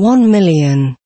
One million.